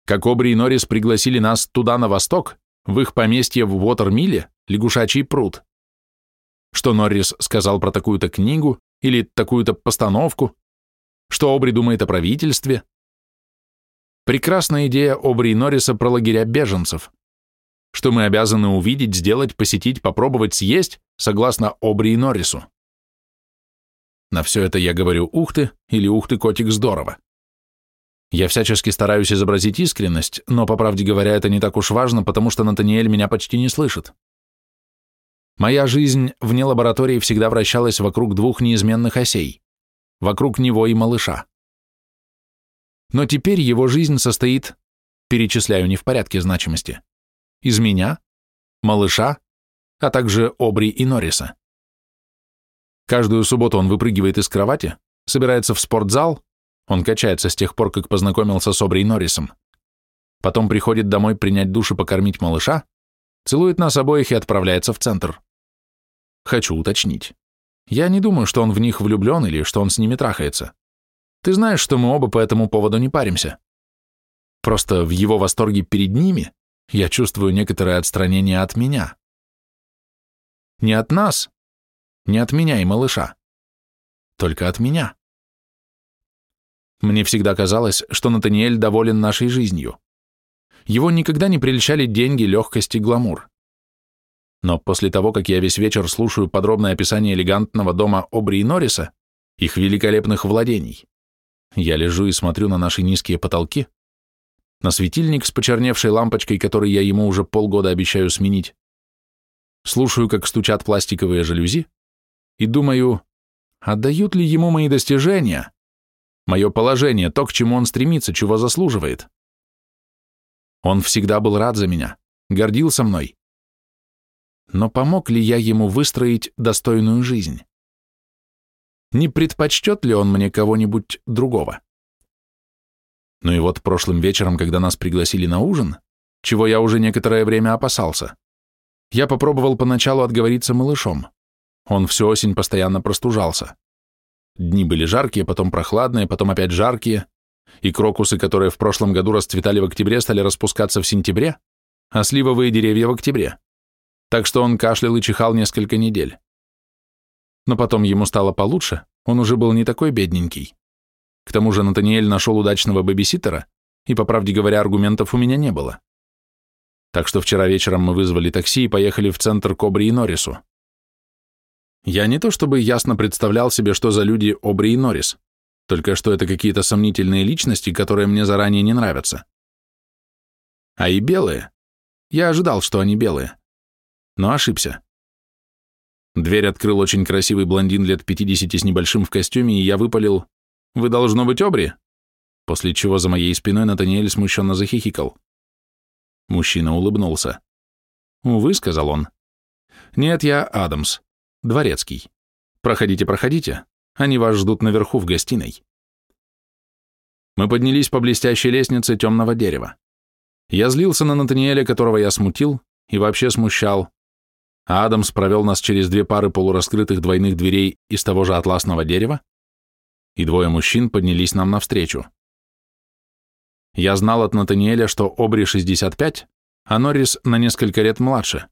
Как Обри и Норрис пригласили нас туда, на восток, в их поместье в Уотермилле, лягушачий пруд. Что Норрис сказал про такую-то книгу или такую-то постановку, что Обри думает о правительстве. Прекрасная идея Обри и Норриса про лагеря беженцев, что мы обязаны увидеть, сделать, посетить, попробовать, съесть, согласно Обри и Норрису. На все это я говорю «ух ты» или «ух ты, котик, здорово». Я всячески стараюсь изобразить искренность, но, по правде говоря, это не так уж важно, потому что Натаниэль меня почти не слышит. Моя жизнь вне лаборатории всегда вращалась вокруг двух неизменных осей – вокруг него и малыша. Но теперь его жизнь состоит, перечисляю не в порядке значимости, из меня, малыша, а также Обри и Норриса. Каждую субботу он выпрыгивает из кровати, собирается в спортзал, он качается с тех пор, как познакомился с Обри и Норрисом. Потом приходит домой принять душ и покормить малыша, целует нас обоих и отправляется в центр. Хочу уточнить. Я не думаю, что он в них влюблен или что он с ними трахается. Ты знаешь, что мы оба по этому поводу не паримся. Просто в его восторге перед ними я чувствую некоторое отстранение от меня. Не от нас, не от меня и малыша, только от меня. Мне всегда казалось, что Натаниэль доволен нашей жизнью. Его никогда не прельщали деньги, легкость и гламур. Но после того, как я весь вечер слушаю подробное описание элегантного дома Обри и Норриса, их великолепных владений, я лежу и смотрю на наши низкие потолки, на светильник с почерневшей лампочкой, который я ему уже полгода обещаю сменить, слушаю, как стучат пластиковые жалюзи, и думаю, отдают ли ему мои достижения, мое положение, то, к чему он стремится, чего заслуживает. Он всегда был рад за меня, гордился мной, но помог ли я ему выстроить достойную жизнь? Не предпочтет ли он мне кого-нибудь другого? Ну и вот прошлым вечером, когда нас пригласили на ужин, чего я уже некоторое время опасался, я попробовал поначалу отговориться малышом. Он всю осень постоянно простужался. Дни были жаркие, потом прохладные, потом опять жаркие, и крокусы, которые в прошлом году расцветали в октябре, стали распускаться в сентябре, а сливовые деревья в октябре так что он кашлял и чихал несколько недель. Но потом ему стало получше, он уже был не такой бедненький. К тому же Натаниэль нашел удачного бэбиситера, и, по правде говоря, аргументов у меня не было. Так что вчера вечером мы вызвали такси и поехали в центр Кобри и Норрису. Я не то чтобы ясно представлял себе, что за люди Обри и Норрис, только что это какие-то сомнительные личности, которые мне заранее не нравятся. А и белые. Я ожидал, что они белые но ошибся. Дверь открыл очень красивый блондин лет 50 с небольшим в костюме, и я выпалил «Вы должно быть обри?» После чего за моей спиной Натаниэль смущенно захихикал. Мужчина улыбнулся. «Увы», — сказал он. «Нет, я Адамс, дворецкий. Проходите, проходите, они вас ждут наверху в гостиной». Мы поднялись по блестящей лестнице темного дерева. Я злился на Натаниэля, которого я смутил и вообще смущал, а Адамс провел нас через две пары полураскрытых двойных дверей из того же атласного дерева, и двое мужчин поднялись нам навстречу. Я знал от Натаниэля, что Обри 65, а Норрис на несколько лет младше,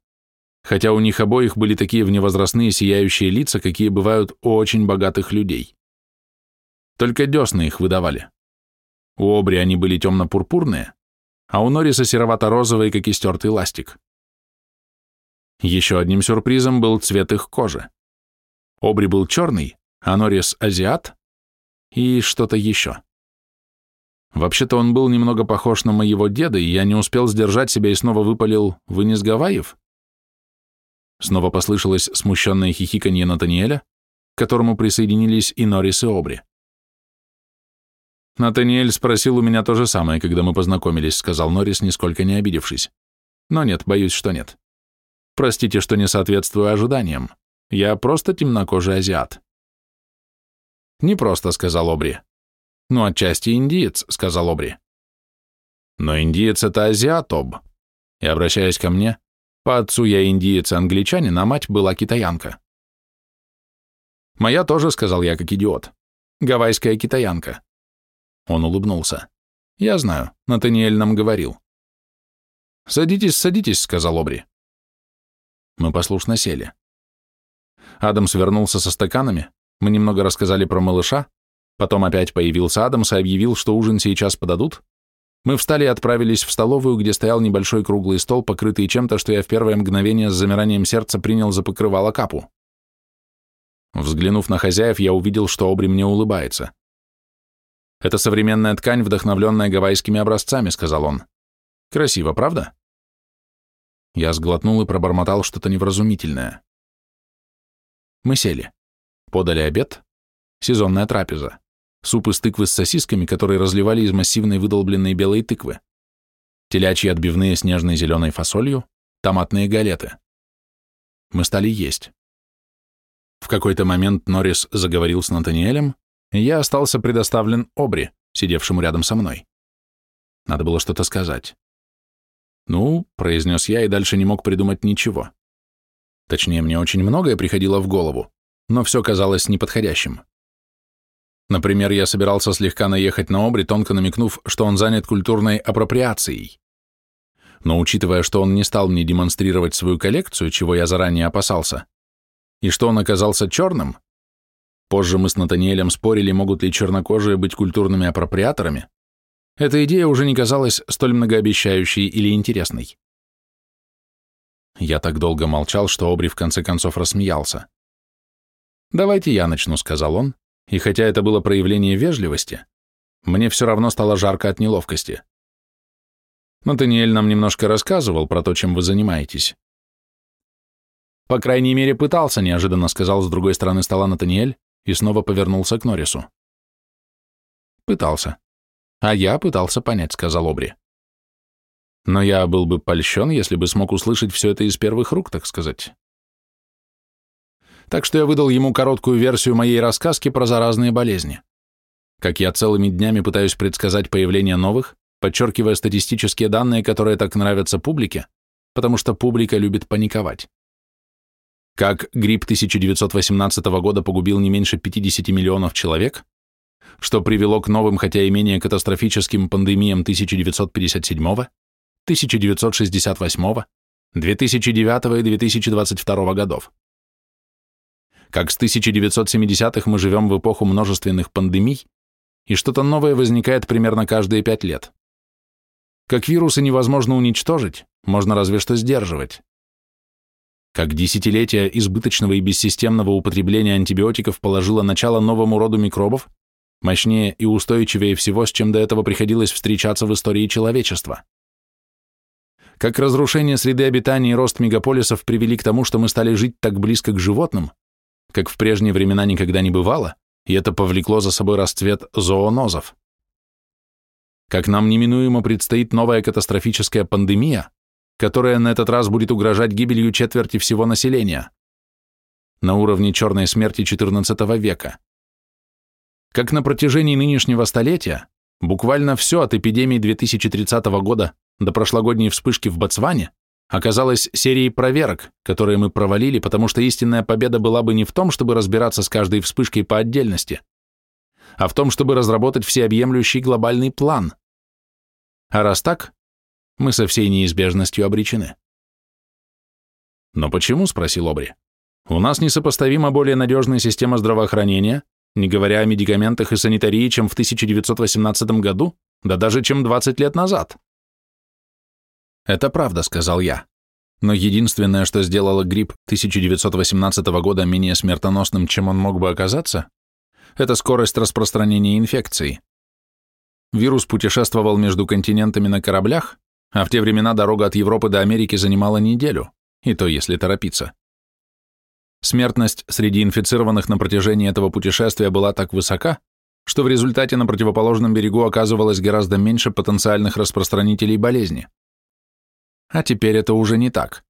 хотя у них обоих были такие вневозрастные сияющие лица, какие бывают у очень богатых людей. только десны их выдавали. У Обри они были темно-пурпурные, а у Норриса серовато-розовые, как истертый ластик. Еще одним сюрпризом был цвет их кожи. Обри был черный, а Норрис – азиат и что-то еще. Вообще-то он был немного похож на моего деда, и я не успел сдержать себя и снова выпалил «Вы не с Гавайев?» Снова послышалось смущенное хихиканье Натаниэля, к которому присоединились и Норрис и Обри. «Натаниэль спросил у меня то же самое, когда мы познакомились», сказал Норрис, нисколько не обидевшись. «Но нет, боюсь, что нет. Простите, что не соответствую ожиданиям. Я просто темнокожий азиат». «Не просто», — сказал Обри. «Ну, отчасти индиец», — сказал Обри. «Но индиец — это азиат, Об». И, обращаясь ко мне, по отцу я индиец англичанин, а мать была китаянка. «Моя тоже», — сказал я, как идиот. «Гавайская китаянка». Он улыбнулся. «Я знаю, Натаниэль нам говорил». «Садитесь, садитесь», — сказал Обри. Мы послушно сели. Адамс вернулся со стаканами, мы немного рассказали про малыша, потом опять появился Адамс и объявил, что ужин сейчас подадут. Мы встали и отправились в столовую, где стоял небольшой круглый стол, покрытый чем-то, что я в первое мгновение с замиранием сердца принял за покрывало капу. Взглянув на хозяев, я увидел, что Обри мне улыбается. «Это современная ткань, вдохновленная гавайскими образцами», — сказал он. «Красиво, правда?» Я сглотнул и пробормотал что-то невразумительное. Мы сели. Подали обед, сезонная трапеза, суп из тыквы с сосисками, которые разливали из массивной выдолбленной белой тыквы, телячьи отбивные с нежной зеленой фасолью, томатные галеты. Мы стали есть. В какой-то момент Норрис заговорил с Натаниэлем, и я остался предоставлен Обри, сидевшему рядом со мной. Надо было что-то сказать. «Ну», — произнес я и дальше не мог придумать ничего. Точнее, мне очень многое приходило в голову, но все казалось неподходящим. Например, я собирался слегка наехать на Обри, тонко намекнув, что он занят культурной апроприацией. Но учитывая, что он не стал мне демонстрировать свою коллекцию, чего я заранее опасался, и что он оказался черным, позже мы с Натаниэлем спорили, могут ли чернокожие быть культурными апроприаторами, эта идея уже не казалась столь многообещающей или интересной. Я так долго молчал, что Обри в конце концов рассмеялся. «Давайте я начну», — сказал он, и хотя это было проявление вежливости, мне все равно стало жарко от неловкости. Натаниэль нам немножко рассказывал про то, чем вы занимаетесь. По крайней мере, пытался, неожиданно сказал с другой стороны стола Натаниэль и снова повернулся к Норрису. Пытался. А я пытался понять, сказал Обри. Но я был бы польщен, если бы смог услышать все это из первых рук, так сказать так что я выдал ему короткую версию моей рассказки про заразные болезни. Как я целыми днями пытаюсь предсказать появление новых, подчеркивая статистические данные, которые так нравятся публике, потому что публика любит паниковать. Как грипп 1918 года погубил не меньше 50 миллионов человек, что привело к новым, хотя и менее катастрофическим пандемиям 1957, 1968, 2009 и 2022 годов. Как с 1970-х мы живем в эпоху множественных пандемий, и что-то новое возникает примерно каждые пять лет. Как вирусы невозможно уничтожить, можно разве что сдерживать. Как десятилетия избыточного и бессистемного употребления антибиотиков положило начало новому роду микробов, мощнее и устойчивее всего, с чем до этого приходилось встречаться в истории человечества. Как разрушение среды обитания и рост мегаполисов привели к тому, что мы стали жить так близко к животным, как в прежние времена никогда не бывало, и это повлекло за собой расцвет зоонозов. Как нам неминуемо предстоит новая катастрофическая пандемия, которая на этот раз будет угрожать гибелью четверти всего населения, на уровне черной смерти XIV века. Как на протяжении нынешнего столетия буквально все от эпидемии 2030 года до прошлогодней вспышки в Ботсване оказалась серией проверок, которые мы провалили, потому что истинная победа была бы не в том, чтобы разбираться с каждой вспышкой по отдельности, а в том, чтобы разработать всеобъемлющий глобальный план. А раз так, мы со всей неизбежностью обречены. «Но почему?» – спросил Обри. «У нас несопоставимо более надежная система здравоохранения, не говоря о медикаментах и санитарии, чем в 1918 году, да даже чем 20 лет назад. Это правда, сказал я. Но единственное, что сделало грипп 1918 года менее смертоносным, чем он мог бы оказаться, это скорость распространения инфекции. Вирус путешествовал между континентами на кораблях, а в те времена дорога от Европы до Америки занимала неделю, и то если торопиться. Смертность среди инфицированных на протяжении этого путешествия была так высока, что в результате на противоположном берегу оказывалось гораздо меньше потенциальных распространителей болезни. А теперь это уже не так.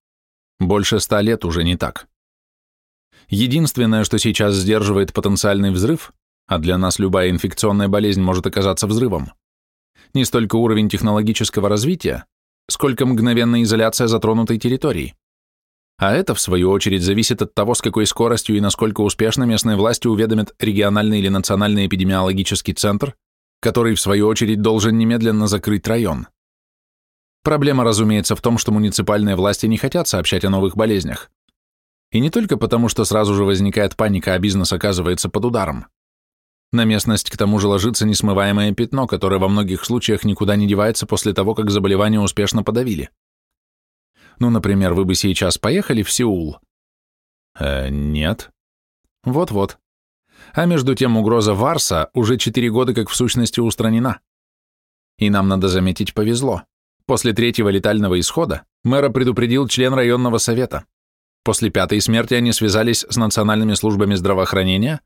Больше ста лет уже не так. Единственное, что сейчас сдерживает потенциальный взрыв, а для нас любая инфекционная болезнь может оказаться взрывом, не столько уровень технологического развития, сколько мгновенная изоляция затронутой территории. А это, в свою очередь, зависит от того, с какой скоростью и насколько успешно местные власти уведомят региональный или национальный эпидемиологический центр, который, в свою очередь, должен немедленно закрыть район. Проблема, разумеется, в том, что муниципальные власти не хотят сообщать о новых болезнях. И не только потому, что сразу же возникает паника, а бизнес оказывается под ударом. На местность к тому же ложится несмываемое пятно, которое во многих случаях никуда не девается после того, как заболевание успешно подавили. Ну, например, вы бы сейчас поехали в Сеул? Э, нет. Вот-вот. А между тем угроза Варса уже четыре года как в сущности устранена. И нам, надо заметить, повезло. После третьего летального исхода мэра предупредил член районного совета. После пятой смерти они связались с национальными службами здравоохранения,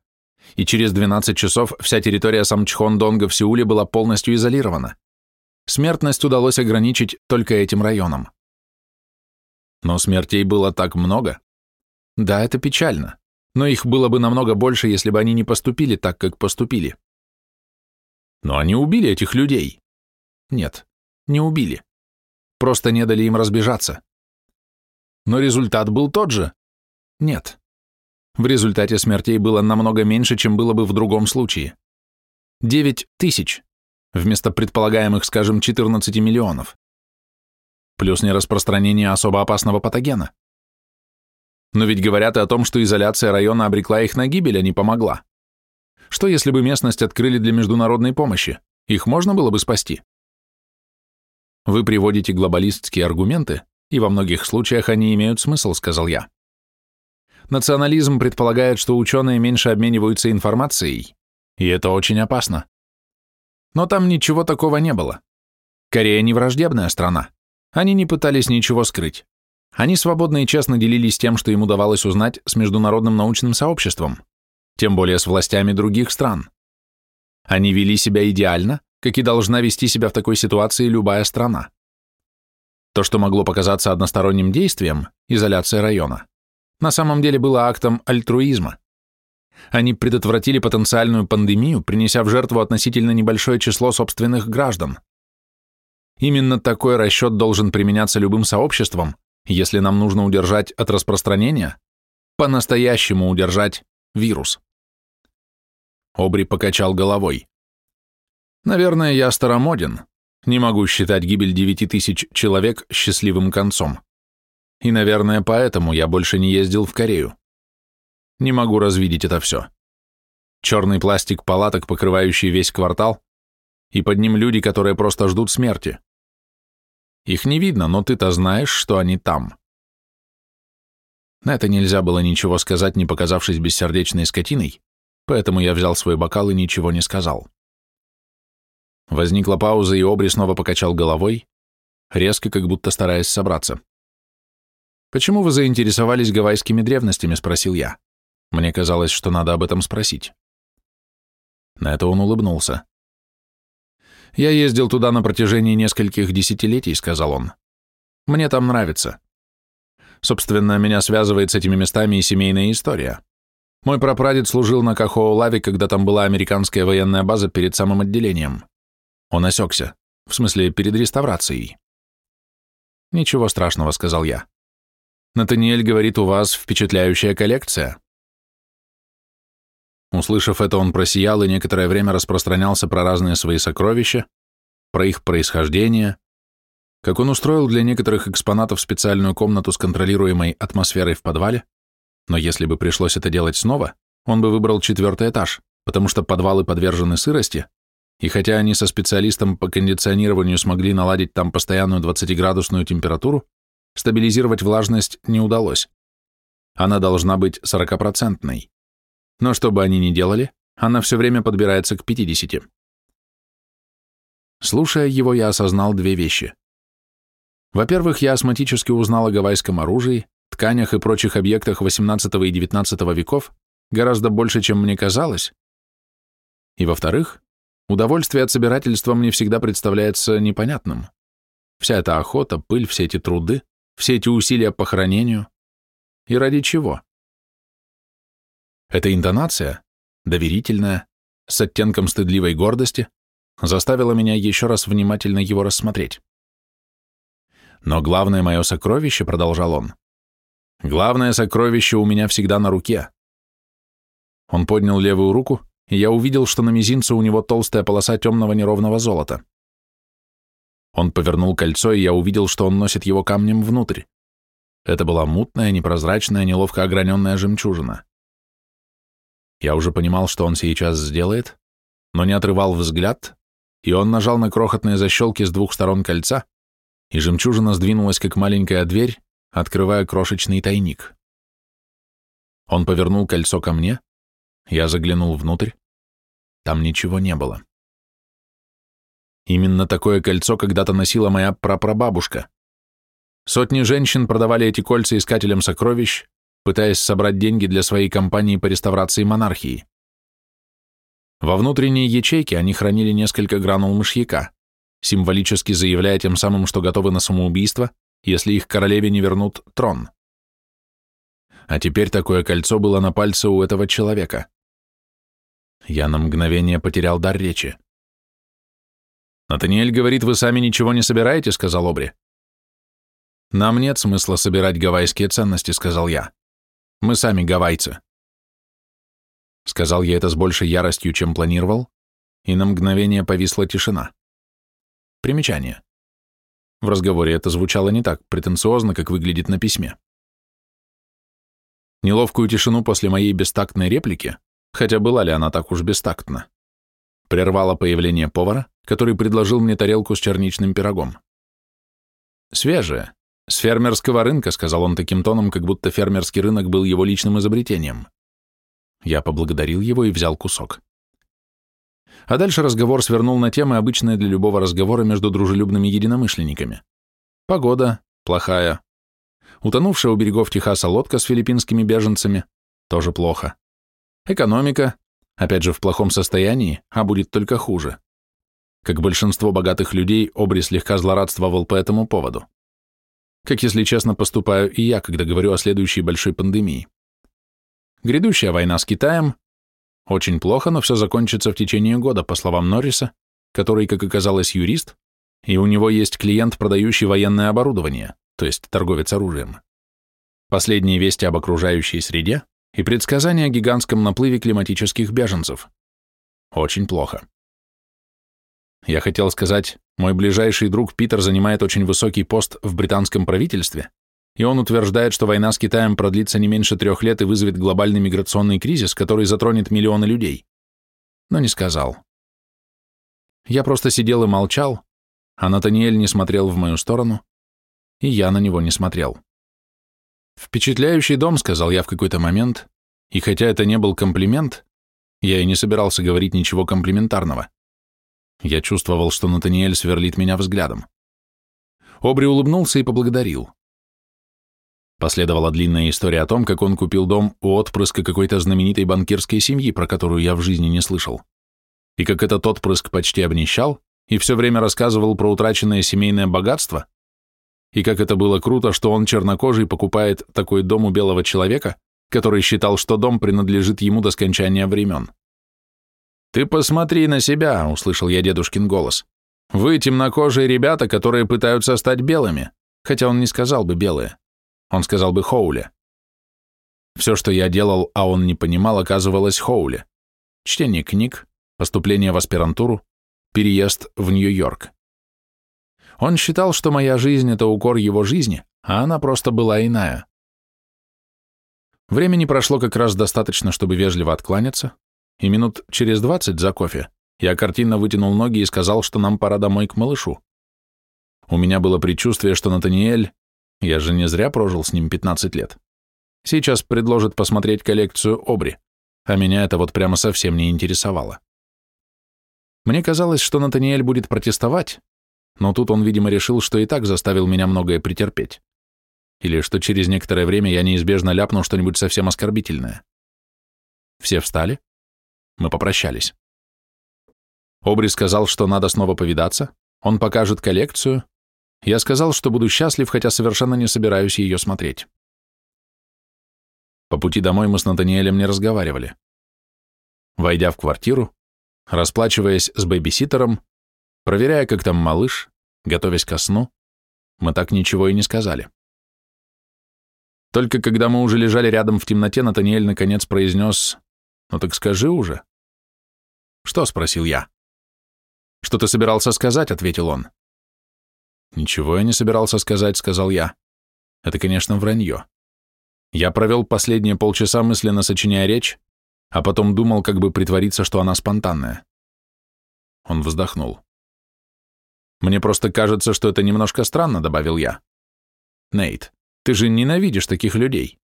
и через 12 часов вся территория Самчхон-Донга в Сеуле была полностью изолирована. Смертность удалось ограничить только этим районом. Но смертей было так много. Да, это печально, но их было бы намного больше, если бы они не поступили так, как поступили. Но они убили этих людей. Нет, не убили. Просто не дали им разбежаться. Но результат был тот же. Нет. В результате смертей было намного меньше, чем было бы в другом случае. 9 тысяч вместо предполагаемых, скажем, 14 миллионов плюс нераспространение особо опасного патогена. Но ведь говорят и о том, что изоляция района обрекла их на гибель, а не помогла. Что если бы местность открыли для международной помощи? Их можно было бы спасти? Вы приводите глобалистские аргументы, и во многих случаях они имеют смысл, сказал я. Национализм предполагает, что ученые меньше обмениваются информацией, и это очень опасно. Но там ничего такого не было. Корея не враждебная страна. Они не пытались ничего скрыть. Они свободно и честно делились тем, что им удавалось узнать с международным научным сообществом, тем более с властями других стран. Они вели себя идеально, как и должна вести себя в такой ситуации любая страна. То, что могло показаться односторонним действием, изоляция района, на самом деле было актом альтруизма. Они предотвратили потенциальную пандемию, принеся в жертву относительно небольшое число собственных граждан. Именно такой расчет должен применяться любым сообществом, если нам нужно удержать от распространения, по-настоящему удержать вирус. Обри покачал головой. Наверное, я старомоден. Не могу считать гибель девяти тысяч человек счастливым концом. И, наверное, поэтому я больше не ездил в Корею. Не могу развидеть это все. Черный пластик палаток, покрывающий весь квартал, и под ним люди, которые просто ждут смерти. Их не видно, но ты-то знаешь, что они там. На это нельзя было ничего сказать, не показавшись бессердечной скотиной, поэтому я взял свой бокал и ничего не сказал. Возникла пауза, и Обри снова покачал головой, резко, как будто стараясь собраться. «Почему вы заинтересовались гавайскими древностями?» — спросил я. Мне казалось, что надо об этом спросить. На это он улыбнулся. «Я ездил туда на протяжении нескольких десятилетий», — сказал он. «Мне там нравится. Собственно, меня связывает с этими местами и семейная история. Мой прапрадед служил на Кахоу-Лаве, когда там была американская военная база перед самым отделением. Он осекся, в смысле, перед реставрацией». «Ничего страшного», — сказал я. «Натаниэль говорит, у вас впечатляющая коллекция». Услышав это, он просиял и некоторое время распространялся про разные свои сокровища, про их происхождение, как он устроил для некоторых экспонатов специальную комнату с контролируемой атмосферой в подвале, но если бы пришлось это делать снова, он бы выбрал четвертый этаж, потому что подвалы подвержены сырости, и хотя они со специалистом по кондиционированию смогли наладить там постоянную 20-градусную температуру, стабилизировать влажность не удалось. Она должна быть 40-процентной. Но что бы они ни делали, она все время подбирается к 50. Слушая его, я осознал две вещи. Во-первых, я осматически узнал о гавайском оружии, тканях и прочих объектах XVIII и XIX веков гораздо больше, чем мне казалось. И во-вторых, удовольствие от собирательства мне всегда представляется непонятным. Вся эта охота, пыль, все эти труды, все эти усилия по хранению. И ради чего? Эта интонация, доверительная, с оттенком стыдливой гордости, заставила меня еще раз внимательно его рассмотреть. Но главное мое сокровище, продолжал он, главное сокровище у меня всегда на руке. Он поднял левую руку, я увидел, что на мизинце у него толстая полоса темного неровного золота. Он повернул кольцо, и я увидел, что он носит его камнем внутрь. Это была мутная, непрозрачная, неловко ограненная жемчужина. Я уже понимал, что он сейчас сделает, но не отрывал взгляд, и он нажал на крохотные защелки с двух сторон кольца, и жемчужина сдвинулась, как маленькая дверь, открывая крошечный тайник. Он повернул кольцо ко мне, я заглянул внутрь, там ничего не было. Именно такое кольцо когда-то носила моя прапрабабушка. Сотни женщин продавали эти кольца искателям сокровищ, пытаясь собрать деньги для своей компании по реставрации монархии. Во внутренней ячейке они хранили несколько гранул мышьяка, символически заявляя тем самым, что готовы на самоубийство, если их королеве не вернут трон. А теперь такое кольцо было на пальце у этого человека. Я на мгновение потерял дар речи. «Натаниэль говорит, вы сами ничего не собираете», — сказал Обри. «Нам нет смысла собирать гавайские ценности», — сказал я. Мы сами гавайцы. Сказал я это с большей яростью, чем планировал, и на мгновение повисла тишина. Примечание. В разговоре это звучало не так претенциозно, как выглядит на письме. Неловкую тишину после моей бестактной реплики, хотя была ли она так уж бестактна, прервало появление повара, который предложил мне тарелку с черничным пирогом. Свежее, «С фермерского рынка», — сказал он таким тоном, как будто фермерский рынок был его личным изобретением. Я поблагодарил его и взял кусок. А дальше разговор свернул на темы, обычные для любого разговора между дружелюбными единомышленниками. Погода плохая. Утонувшая у берегов Техаса лодка с филиппинскими беженцами тоже плохо. Экономика, опять же, в плохом состоянии, а будет только хуже. Как большинство богатых людей, Обри слегка злорадствовал по этому поводу как, если честно, поступаю и я, когда говорю о следующей большой пандемии. Грядущая война с Китаем очень плохо, но все закончится в течение года, по словам Норриса, который, как оказалось, юрист, и у него есть клиент, продающий военное оборудование, то есть торговец оружием. Последние вести об окружающей среде и предсказания о гигантском наплыве климатических беженцев. Очень плохо. Я хотел сказать, мой ближайший друг Питер занимает очень высокий пост в британском правительстве, и он утверждает, что война с Китаем продлится не меньше трех лет и вызовет глобальный миграционный кризис, который затронет миллионы людей. Но не сказал. Я просто сидел и молчал, а Натаниэль не смотрел в мою сторону, и я на него не смотрел. «Впечатляющий дом», — сказал я в какой-то момент, и хотя это не был комплимент, я и не собирался говорить ничего комплиментарного. Я чувствовал, что Натаниэль сверлит меня взглядом. Обри улыбнулся и поблагодарил. Последовала длинная история о том, как он купил дом у отпрыска какой-то знаменитой банкирской семьи, про которую я в жизни не слышал. И как этот отпрыск почти обнищал и все время рассказывал про утраченное семейное богатство, и как это было круто, что он чернокожий покупает такой дом у белого человека, который считал, что дом принадлежит ему до скончания времен. «Ты посмотри на себя», — услышал я дедушкин голос. «Вы темнокожие ребята, которые пытаются стать белыми». Хотя он не сказал бы белые. Он сказал бы Хоуле. Все, что я делал, а он не понимал, оказывалось Хоуле. Чтение книг, поступление в аспирантуру, переезд в Нью-Йорк. Он считал, что моя жизнь — это укор его жизни, а она просто была иная. Времени прошло как раз достаточно, чтобы вежливо откланяться, и минут через двадцать за кофе я картинно вытянул ноги и сказал, что нам пора домой к малышу. У меня было предчувствие, что Натаниэль, я же не зря прожил с ним 15 лет, сейчас предложит посмотреть коллекцию Обри, а меня это вот прямо совсем не интересовало. Мне казалось, что Натаниэль будет протестовать, но тут он, видимо, решил, что и так заставил меня многое претерпеть. Или что через некоторое время я неизбежно ляпну что-нибудь совсем оскорбительное. Все встали. Мы попрощались. Обри сказал, что надо снова повидаться, он покажет коллекцию. Я сказал, что буду счастлив, хотя совершенно не собираюсь ее смотреть. По пути домой мы с Натаниэлем не разговаривали. Войдя в квартиру, расплачиваясь с бэбиситером, проверяя, как там малыш, готовясь ко сну, мы так ничего и не сказали. Только когда мы уже лежали рядом в темноте, Натаниэль наконец произнес «Ну так скажи уже». «Что?» — спросил я. «Что ты собирался сказать?» — ответил он. «Ничего я не собирался сказать», — сказал я. «Это, конечно, вранье. Я провел последние полчаса мысленно сочиняя речь, а потом думал, как бы притвориться, что она спонтанная». Он вздохнул. «Мне просто кажется, что это немножко странно», — добавил я. «Нейт, ты же ненавидишь таких людей.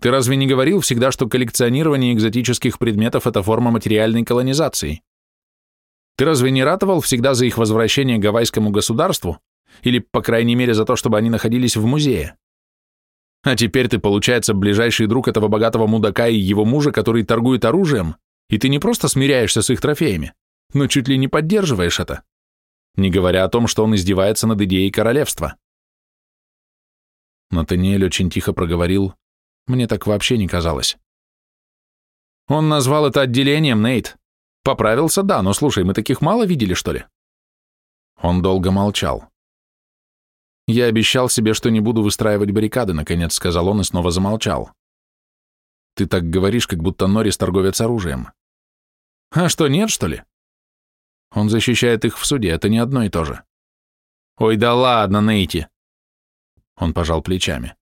Ты разве не говорил всегда, что коллекционирование экзотических предметов – это форма материальной колонизации? Ты разве не ратовал всегда за их возвращение гавайскому государству? Или, по крайней мере, за то, чтобы они находились в музее? А теперь ты, получается, ближайший друг этого богатого мудака и его мужа, который торгует оружием, и ты не просто смиряешься с их трофеями, но чуть ли не поддерживаешь это, не говоря о том, что он издевается над идеей королевства. Натаниэль очень тихо проговорил, мне так вообще не казалось. Он назвал это отделением, Нейт. Поправился, да, но слушай, мы таких мало видели, что ли? Он долго молчал. Я обещал себе, что не буду выстраивать баррикады, наконец сказал он и снова замолчал. Ты так говоришь, как будто Норрис торговец оружием. А что, нет, что ли? Он защищает их в суде, это не одно и то же. Ой, да ладно, Нейти. Он пожал плечами.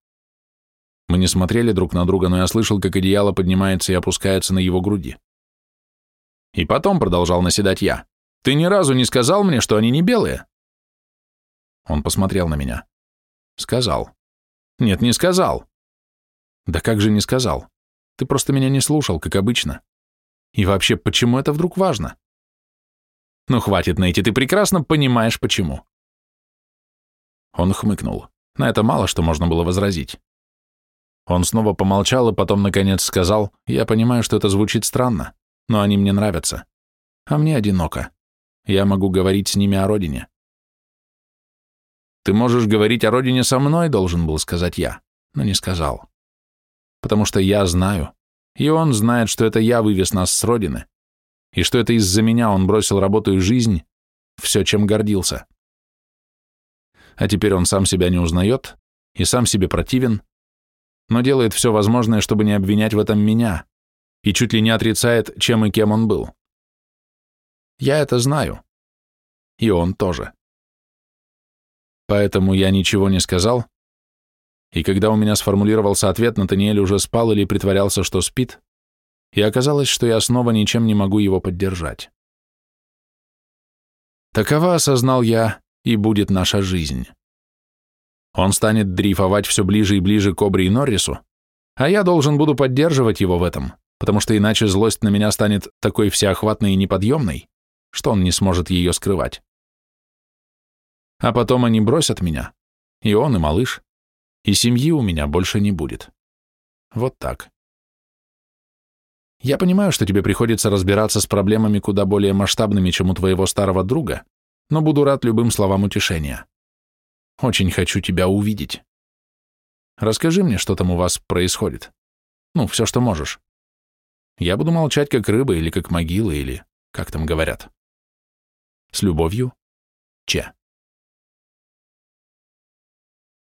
Мы не смотрели друг на друга, но я слышал, как одеяло поднимается и опускается на его груди. И потом продолжал наседать я. «Ты ни разу не сказал мне, что они не белые?» Он посмотрел на меня. «Сказал». «Нет, не сказал». «Да как же не сказал? Ты просто меня не слушал, как обычно. И вообще, почему это вдруг важно?» «Ну, хватит, Нейти, ты прекрасно понимаешь, почему». Он хмыкнул. На это мало что можно было возразить. Он снова помолчал и потом, наконец, сказал, «Я понимаю, что это звучит странно, но они мне нравятся. А мне одиноко. Я могу говорить с ними о родине». «Ты можешь говорить о родине со мной», — должен был сказать я, но не сказал. «Потому что я знаю, и он знает, что это я вывез нас с родины, и что это из-за меня он бросил работу и жизнь, все, чем гордился. А теперь он сам себя не узнает и сам себе противен, но делает все возможное, чтобы не обвинять в этом меня, и чуть ли не отрицает, чем и кем он был. Я это знаю. И он тоже. Поэтому я ничего не сказал, и когда у меня сформулировался ответ, Натаниэль уже спал или притворялся, что спит, и оказалось, что я снова ничем не могу его поддержать. Такова, осознал я, и будет наша жизнь. Он станет дрейфовать все ближе и ближе к Обри и Норрису, а я должен буду поддерживать его в этом, потому что иначе злость на меня станет такой всеохватной и неподъемной, что он не сможет ее скрывать. А потом они бросят меня, и он, и малыш, и семьи у меня больше не будет. Вот так. Я понимаю, что тебе приходится разбираться с проблемами куда более масштабными, чем у твоего старого друга, но буду рад любым словам утешения. Очень хочу тебя увидеть. Расскажи мне, что там у вас происходит. Ну, все, что можешь. Я буду молчать, как рыба, или как могила, или как там говорят. С любовью, Че.